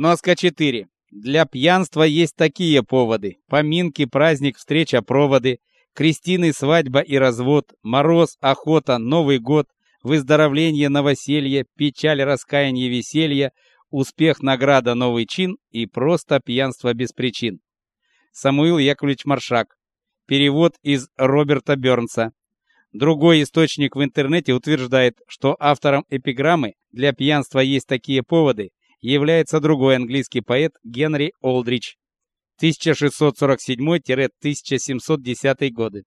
Сноска 4. Для пьянства есть такие поводы: поминки, праздник, встреча, проводы, крестины, свадьба и развод, мороз, охота, Новый год, выздоровление, новоселье, печаль, раскаяние, веселье, успех, награда, новый чин и просто пьянство без причин. Самуил Яковлевич Маршак. Перевод из Роберта Бёрнса. Другой источник в интернете утверждает, что автором эпиграммы «Для пьянства есть такие поводы» является другой английский поэт Генри Олдрич 1647-1710 годы.